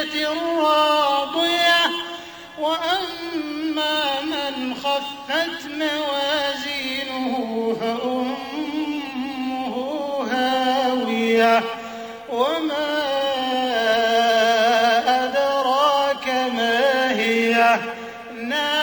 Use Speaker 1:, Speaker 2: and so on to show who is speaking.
Speaker 1: بِخَيْلَةٍ رَّاضِيَةٍ وَأَمَّا مَنْ خَفَّتْ مَوَازِينُهُ فَأُمُّهُ هَاوِيَةٌ. وَمَا أَدْرَاكَ مَا هِيَهْ نَارٌ